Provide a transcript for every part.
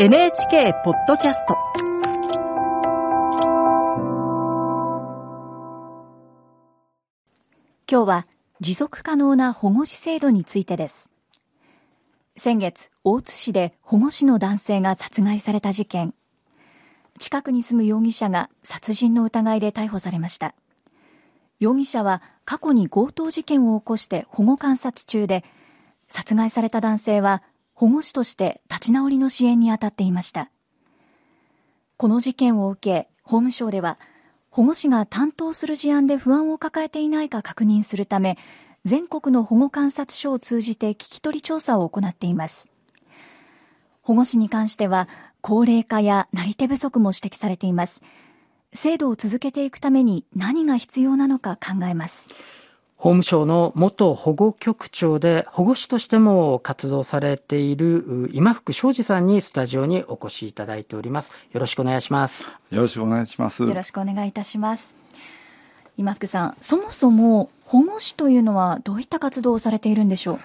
NHK ポッドキャスト。今日は持続可能な保護司制度についてです。先月大津市で保護司の男性が殺害された事件。近くに住む容疑者が殺人の疑いで逮捕されました。容疑者は過去に強盗事件を起こして保護観察中で殺害された男性は保護司として立ち直りの支援に当たっていました。この事件を受け法務省では保護司が担当する事案で不安を抱えていないか確認するため全国の保護観察所を通じて聞き取り調査を行っています。保護司に関しては高齢化やなり手不足も指摘されています。制度を続けていくために何が必要なのか考えます。法務省の元保護局長で保護士としても活動されている今福昌司さんにスタジオにお越しいただいております。よろしくお願いします。よろしくお願いします。よろしくお願いいたします。今福さん、そもそも保護士というのはどういった活動をされているんでしょう？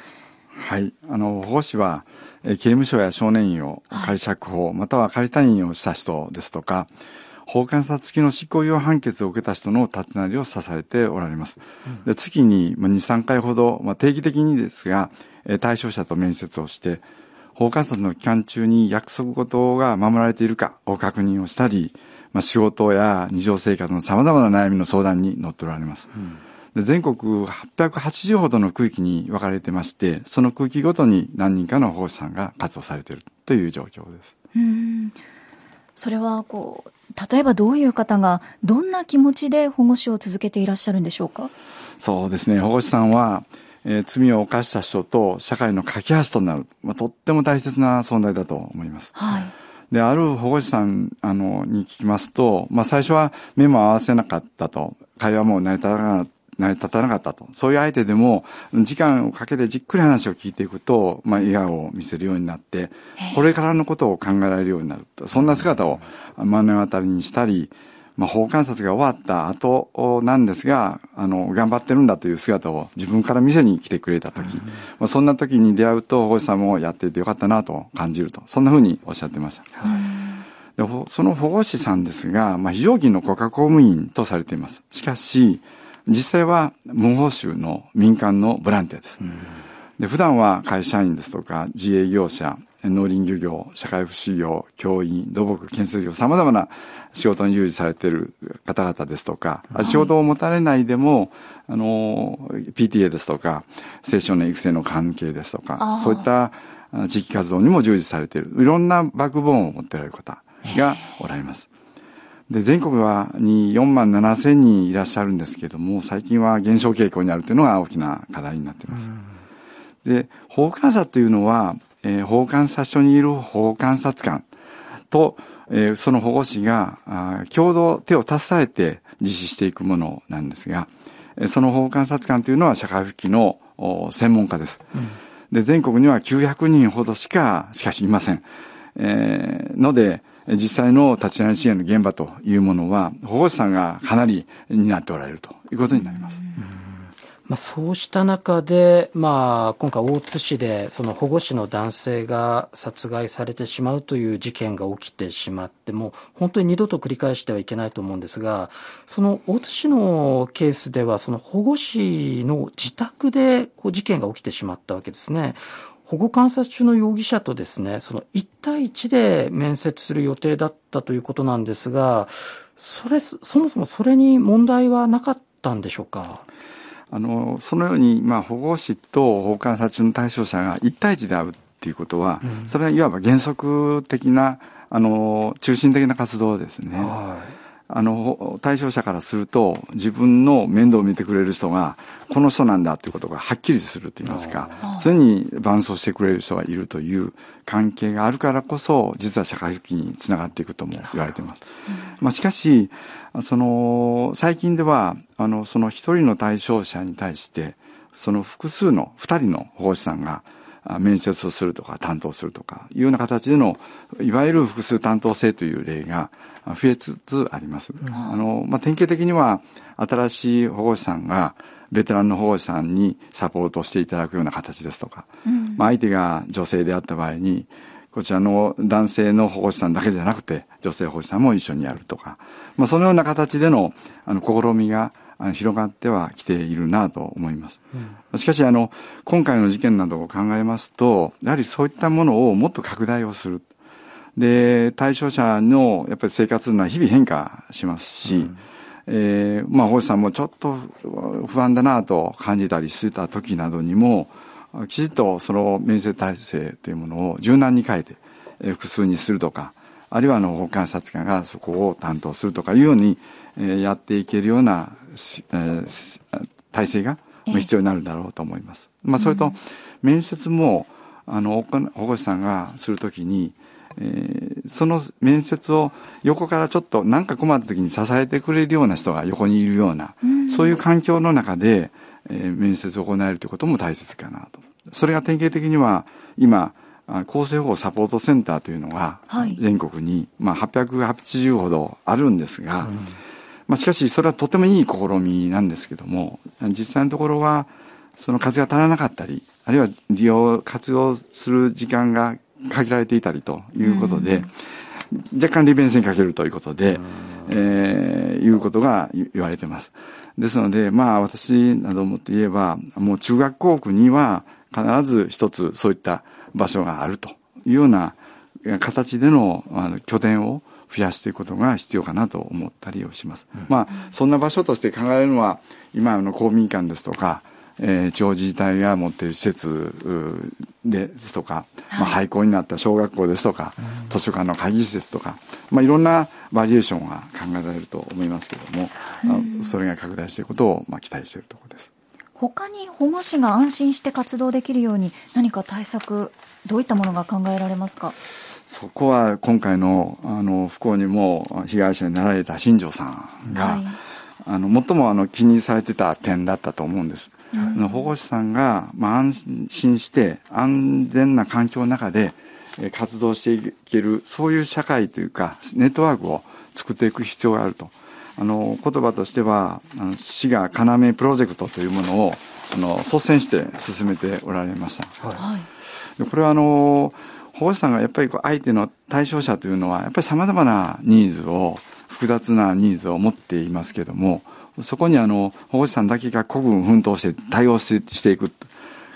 はい。あの、保護士は、刑務所や少年院を仮釈放、はい、または仮退院をした人ですとか、法官察付きの執行猶予判決を受けた人の立ち直りを支えておられます。で月に2、3回ほど、まあ、定期的にですが、対象者と面接をして、法官察の期間中に約束事が守られているかを確認をしたり、まあ、仕事や日常生活の様々な悩みの相談に乗っておられます。で全国880ほどの区域に分かれてまして、その区域ごとに何人かの保護士さんが活動されているという状況です。うんそれはこう例えばどういう方がどんな気持ちで保護司を続けていらっしゃるんでしょうか？そうですね。保護士さんは、えー、罪を犯した人と社会の架け橋となる、まあ、とっても大切な存在だと思います。はい。で、ある保護士さん、あの、に聞きますと、まあ、最初は目も合わせなかったと、会話も成り立たな成り立たなかったと。そういう相手でも、時間をかけてじっくり話を聞いていくと、まあ、笑顔を見せるようになって、これからのことを考えられるようになると。そんな姿を目の当たりにしたり、まあ、法観察が終わった後なんですが、あの、頑張ってるんだという姿を自分から見せに来てくれたとき、まあ、そんな時に出会うと、保護士さんもやっていてよかったなと感じると。そんなふうにおっしゃってました。でその保護士さんですが、まあ、非常勤の国家公務員とされています。しかし、実際は無報酬の民間のボランティアです。で普段は会社員ですとか自営業者、農林漁業、社会福祉業、教員、土木、建設業、様々な仕事に従事されている方々ですとか、はい、仕事を持たれないでも、あの、PTA ですとか、青少年育成の関係ですとか、そういった地域活動にも従事されている、いろんなバックボーンを持っておられる方がおられます。で、全国はに4万7千人いらっしゃるんですけども、最近は減少傾向にあるというのが大きな課題になっています。で、法監察というのは、えー、法監察所にいる法監察官と、えー、その保護士があ共同手を携えて実施していくものなんですが、その法監察官というのは社会復帰の専門家です。うん、で、全国には900人ほどしか、しかしいません。えー、ので、実際の立ち直り支援の現場というものは、保護士さんがかなり担っておられるということになります。まあ、そうした中で、まあ、今回大津市でその保護士の男性が殺害されてしまうという事件が起きてしまってもう本当に二度と繰り返してはいけないと思うんですがその大津市のケースではその保護士の自宅でこう事件が起きてしまったわけですね。保護観察中の容疑者とですね、その1対1で面接する予定だったということなんですが、それ、そもそもそれに問題はなかったんでしょうか？あの、そのように、まあ、保護士と保護観察中の対象者が1対1で会うっていうことは、うん、それはいわば原則的な、あの、中心的な活動ですね。はいあの、対象者からすると、自分の面倒を見てくれる人が、この人なんだということがはっきりすると言いますか、常に伴走してくれる人がいるという関係があるからこそ、実は社会復帰につながっていくとも言われています。まあ、しかし、その、最近では、あの、その一人の対象者に対して、その複数の二人の保護士さんが、面接をするとか担当するとかいうような形でのいわゆる複数担当制という例が増えつつあります。うん、あの、まあ、典型的には新しい保護士さんがベテランの保護士さんにサポートしていただくような形ですとか、うん、まあ、相手が女性であった場合にこちらの男性の保護士さんだけじゃなくて、女性保護士さんも一緒にやるとか、まあ、そのような形での、あの、試みが、広がってはきているなと思います。うん、しかし、あの、今回の事件などを考えますと、やはりそういったものをもっと拡大をする。で、対象者のやっぱり生活のは日々変化しますし、うん、えー、まあ、保護士さんもちょっと不安だなと感じたりしてた時などにも、きちっとその面接体制というものを柔軟に変えて、えー、複数にするとか、あるいはあの、保管察官がそこを担当するとかいうように、えー、やっていけるような、えー、体制が必要になるだろうと思います。まあ、それと、面接も、あの、保護士さんがするときに、えー、その面接を横からちょっと何か困った時に支えてくれるような人が横にいるような、うん、そういう環境の中で、えー、面接を行えるということも大切かなと。それが典型的には今、厚生保護サポートセンターというのが全国に、まあ、880ほどあるんですが、うん、まあ、しかしそれはとてもいい試みなんですけども実際のところはその数が足らなかったりあるいは利用活用する時間が限られていたりということで、若干利便性に欠けるということで、えー、いうことが言われています。ですので、まあ私などもといえば、もう中学校区には必ず一つそういった場所があるというような形でのあの拠点を増やしていくことが必要かなと思ったりをします。うん、まあ、そんな場所として考えるのは、今の公民館ですとか、えー、地方自治体が持っている施設ですとか、はい、まあ、廃校になった小学校ですとか、うん、図書館の会議室ですとか、まあ、いろんなバリエーションが考えられると思いますけども、うん、それが拡大していくことを、まあ、期待しているところです。他に保護士が安心して活動できるように何か対策どういったものが考えられますか？そこは今回のあの不幸にも被害者になられた新庄さんが、はい、あの最もあの気にされてた点だったと思うんです。うん、保護士さんが、まあ、安心して安全な環境の中で活動していけるそういう社会というかネットワークを作っていく必要があると。あの言葉としてはあの市が要プロジェクトというものをあの率先して進めておられました。はい、これはあの保護士さんがやっぱり相手の対象者というのはやっぱり様々なニーズを複雑なニーズを持っていますけどもそこにあの保護士さんだけが孤軍奮闘して対応していく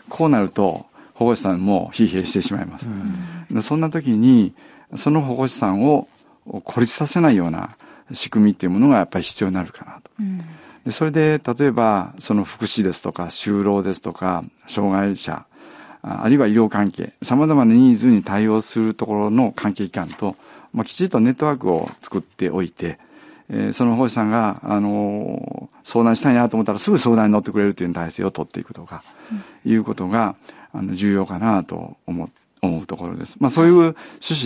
こうなると保護士さんも疲弊してしまいます、うん、そんな時にその保護士さんを孤立させないような仕組みっていうものがやっぱり必要になるかなと。うん、でそれで例えばその福祉ですとか就労ですとか障害者あるいは医療関係様々なニーズに対応するところの関係機関と、まあ、きちんとネットワークを作っておいて、えー、その保護士さんが、あのー、相談したいなと思ったらすぐ相談に乗ってくれるという体制を取っていくとか、うん、いうことがあの重要かなと思思うところです。まあ、そういう趣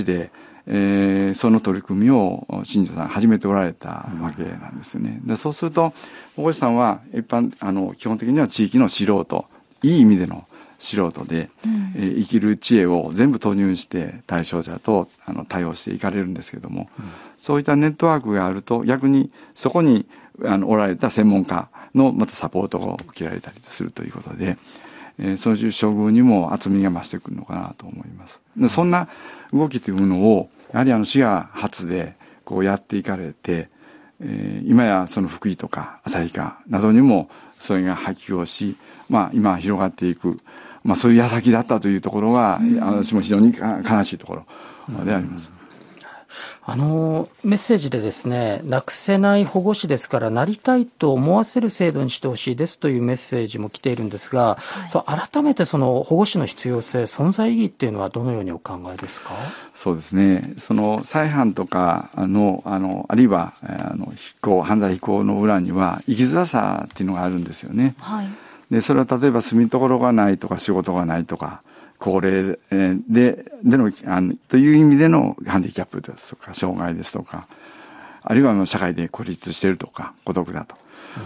旨で、えー、その取り組みを新庄さん始めておられたわけなんですよね。でそうすると保護士さんは一般あの基本的には地域の素人いい意味での素人で、うん、えー、生きる知恵を全部投入して対象者とあの対応していかれるんですけども、うん、そういったネットワークがあると逆にそこにあのおられた専門家のまたサポートを受けられたりするということで、えー、そういう処遇にも厚みが増してくるのかなと思います。でそんな動きというものをやはりあの市が初でこうやっていかれて、えー、今やその福井とか旭川などにもそれが波及をし、まあ今広がっていく、まあそういう矢先だったというところが、うん、私も非常に悲しいところであります。あのメッセージでですね、なくせない保護司ですから、なりたいと思わせる制度にしてほしいですというメッセージも来ているんですが、はい、そう改めてその保護司の必要性、存在意義っていうのはどのようにお考えですか？そうですね、その再犯とかの、あのあるいはあの非行、犯罪非行の裏には、生きづらさっていうのがあるんですよね。はいでそれは例えば住みところがないとか仕事がないとか高齢で、での、あの、という意味でのハンディキャップですとか、障害ですとか、あるいは社会で孤立しているとか、孤独だと。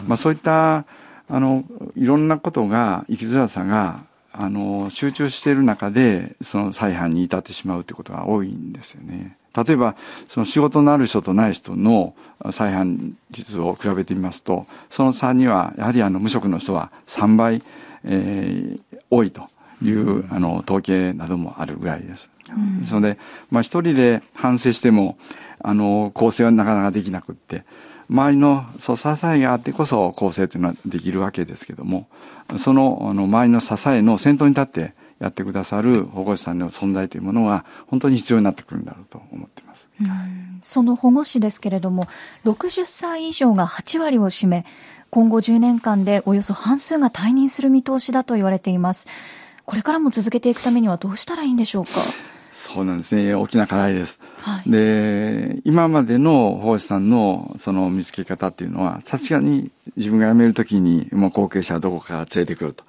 うん、まあそういった、あの、いろんなことが、生きづらさが、あの、集中している中で、その再犯に至ってしまうということが多いんですよね。例えば、その仕事のある人とない人の再犯率を比べてみますと、その差には、やはりあの、無職の人は3倍、えー、多いという、あの、統計などもあるぐらいです。ですので、まあ一人で反省しても、あの、構成はなかなかできなくって、周りのそう支えがあってこそ構成というのはできるわけですけども、そのあの周りの支えの先頭に立ってやってくださる保護士さんの存在というものは本当に必要になってくるんだろうと思っています。その保護士ですけれども、60歳以上が8割を占め、今後10年間でおよそ半数が退任する見通しだと言われています。これからも続けていくためにはどうしたらいいんでしょうか？そうなんですね。大きな課題です。はい、で、今までの保護士さんのその見つけ方っていうのは、さすがに自分が辞めるときに、もう後継者はどこから連れてくると。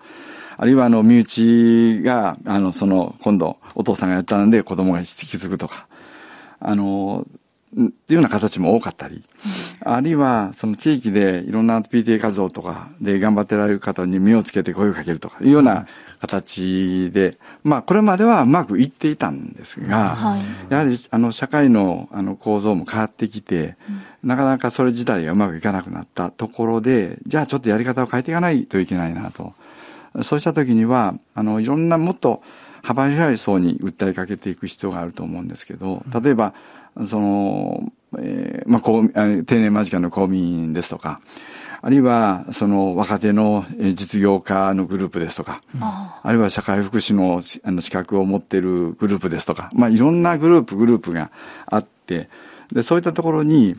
あるいはあの、身内が、あの、その、今度、お父さんがやったんで子供が引き継ぐとか、あの、っていうような形も多かったり、あるいはその地域でいろんな PTA 活動とかで頑張ってられる方に目をつけて声をかけるとかいうような形で、まあこれまではうまくいっていたんですが、はい、やはりあの社会のあの構造も変わってきて、なかなかそれ自体がうまくいかなくなったところで、じゃあちょっとやり方を変えていかないといけないなと。そうした時には、あの、いろんなもっと幅広い層に訴えかけていく必要があると思うんですけど、例えば、その、えー、まあ、こう、定年間近の公務員ですとか、あるいは、その若手の実業家のグループですとか、うん、あるいは社会福祉のあの資格を持っているグループですとか、まあ、いろんなグループ、グループがあって、で、そういったところに、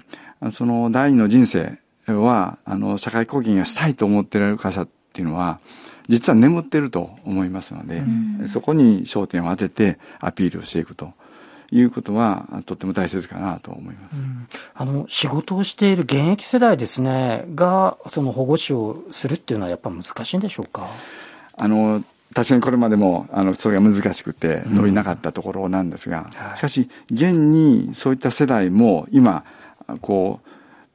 その第二の人生は、あの、社会貢献がしたいと思っていられる方っていうのは、実は眠ってると思いますので、うん、そこに焦点を当ててアピールをしていくと。いうことはとっても大切かなと思います。うん、あの仕事をしている現役世代ですねがその保護司をするっていうのはやっぱ難しいんでしょうか？あの確かにこれまでもあのそれが難しくて伸びなかったところなんですが、うんしかし現にそういった世代も今こう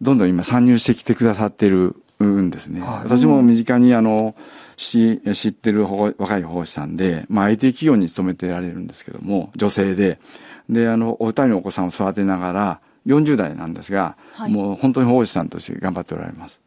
どんどん今参入してきてくださってるんですね。はい、私も身近にあのし知ってる若い保護士さんで、まあ、IT 企業に勤めてられるんですけども女性でで、あの、お二人のお子さんを育てながら、40代なんですが、はい、もう本当に保護士さんとして頑張っておられます。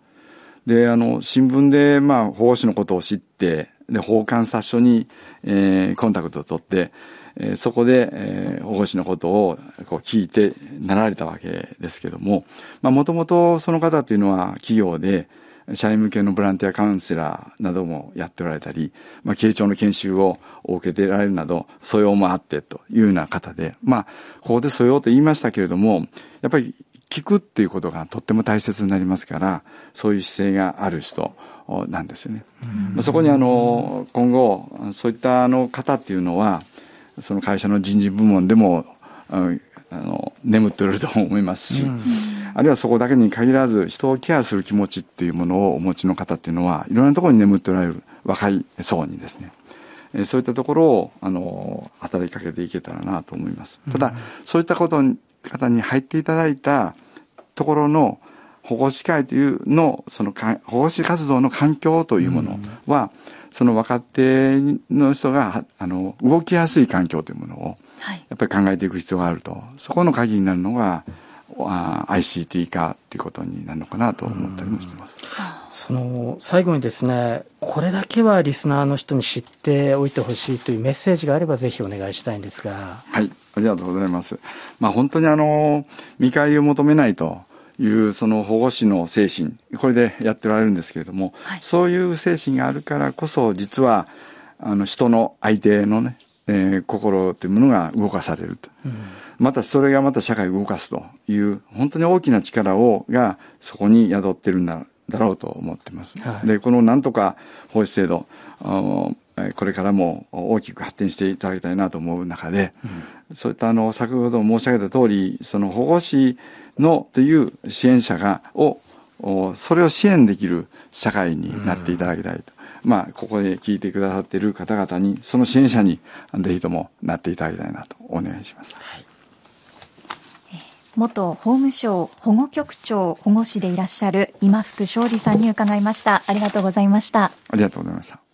で、あの、新聞で、まあ、保護士のことを知って、で、保管冊所に、えー、コンタクトを取って、えー、そこで、えー、保護士のことをこう聞いてなられたわけですけども、まあ、もともとその方っていうのは企業で、社員向けのボランティアカウンセラーなどもやっておられたり、まあ、経長の研修を受けてられるなど、素養もあってというような方で、まあ、ここで素養と言いましたけれども、やっぱり聞くっていうことがとっても大切になりますから、そういう姿勢がある人なんですよね。まあ、そこにあの、今後、そういったあの方っていうのは、その会社の人事部門でも、あの眠っておると思いますし、うん、あるいはそこだけに限らず人をケアする気持ちっていうものをお持ちの方っていうのはいろんなところに眠っておられる若い層にですね。えそういったところをあの働きかけていけたらなと思います。ただ、うん、そういったことに方に入っていただいたところの保護司会というのその保護司活動の環境というものは、うん、その若手の人があの動きやすい環境というものをやっぱり考えていく必要があると。そこの鍵になるのが ICT 化っていうことになるのかなと思ったりもしてます。その最後にですねこれだけはリスナーの人に知っておいてほしいというメッセージがあればぜひお願いしたいんですが。はい。ありがとうございます。まあ本当にあの見返りを求めないというその保護司の精神。これでやっておられるんですけれども、はい、そういう精神があるからこそ実はあの人の相手のねえー、心というものが動かされると、うん、またそれがまた社会を動かすという本当に大きな力をがそこに宿ってるんだだろうと思ってます。はい、でこのなんとか法師制度これからも大きく発展していただきたいなと思う中で、うん、そういったあの先ほど申し上げた通りその保護司のという支援者がをそれを支援できる社会になっていただきたいと。まあ、ここで聞いてくださっている方々に、その支援者に、ぜひともなっていただきたいなとお願いします。はい、元法務省保護局長保護士でいらっしゃる今福昌司さんに伺いました。ありがとうございました。ありがとうございました。